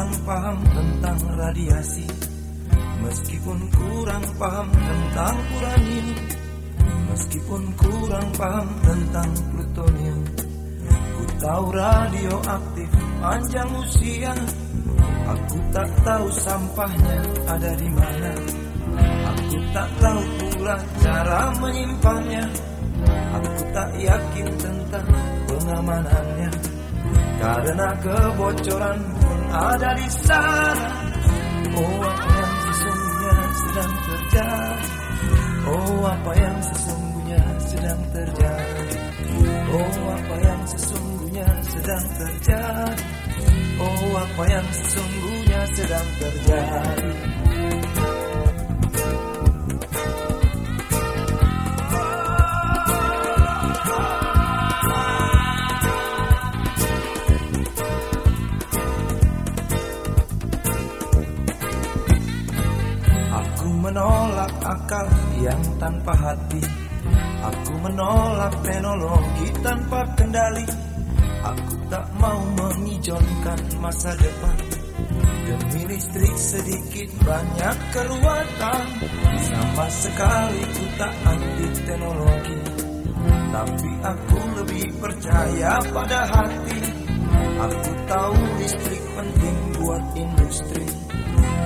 Kurang paham tentang radiasi. Meskipun kurang paham tentang uranium. Meskipun kurang paham tentang plutonium. Ku tahu radioaktif panjang usia. Aku tak tahu sampahnya ada di mana. Aku tak tahu pula cara menyimpannya. Aku tak yakin tentang pengamanannya Karena kebocoran pun ada di sana. Oh apa yang sesungguhnya sedang terjadi? Oh apa yang sesungguhnya sedang terjadi? Oh apa yang sesungguhnya sedang terjadi? Oh apa yang sesungguhnya sedang terjadi menolak akal yang tanpa hati. Aku menolak teknologi tanpa kendali. Aku tak mau mengijonkan masa depan. Demi listrik sedikit banyak keruatan. Sama sekali ku tak anti teknologi. Tapi aku lebih percaya pada hati Aku tahu listrik penting buat industri.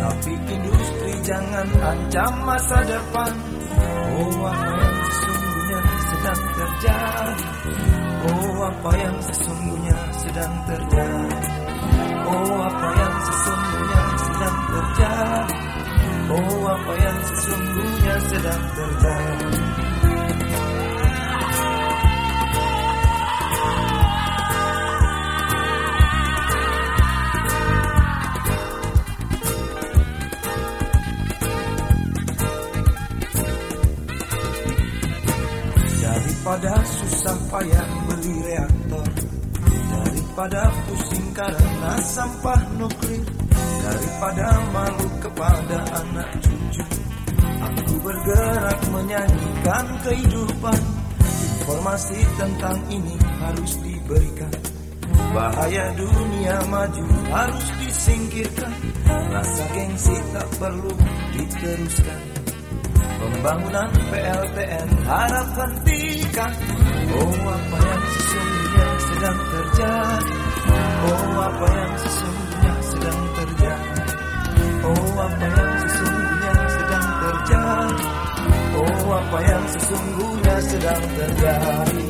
Tapi industri jangan ancam masa depan. Oh apa yang sesungguhnya sedang terjadi? Oh apa yang sesungguhnya sedang terjadi? Oh apa yang sesungguhnya sedang terjadi? Oh apa yang sesungguhnya sedang terjadi Daripada susah payah beli reaktor. Daripada pusing karena sampah nuklir. Daripada malu kepada anak cucu. Aku bergerak menyanyikan kehidupan. Informasi tentang ini harus diberikan. Bahaya dunia maju harus disingkirkan. Rasa gengsi tak perlu diteruskan. Pembangunan PLTN harap hentikan apa yang sesungguhnya sedang terjadi.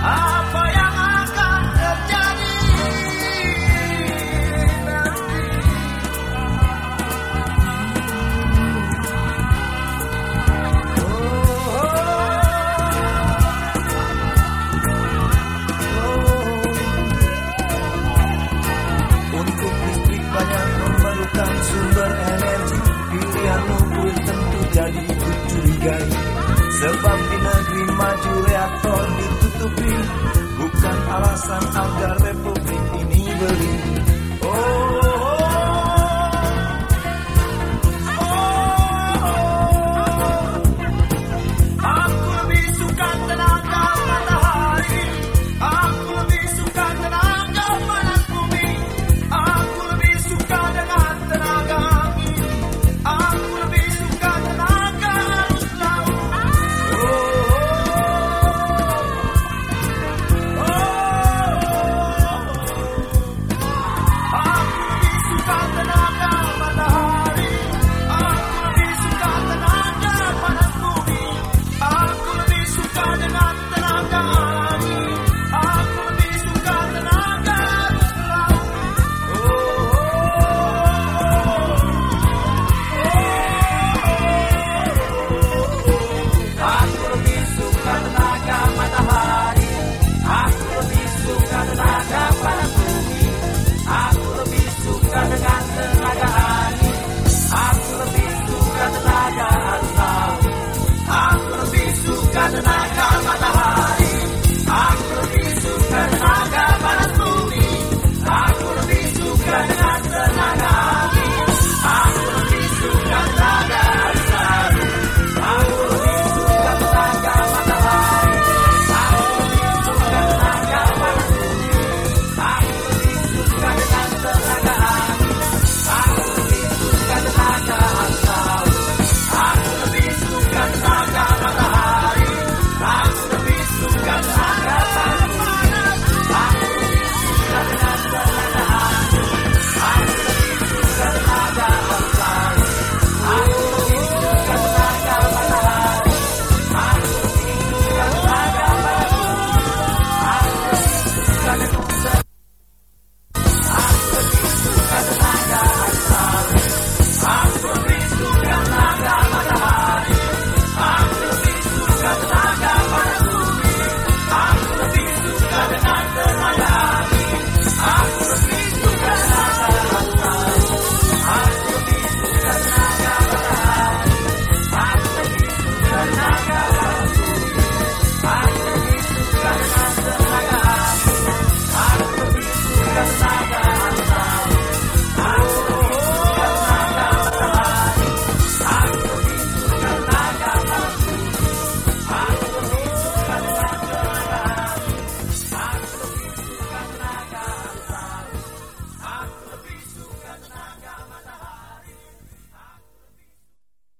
Ah. alasan agar repot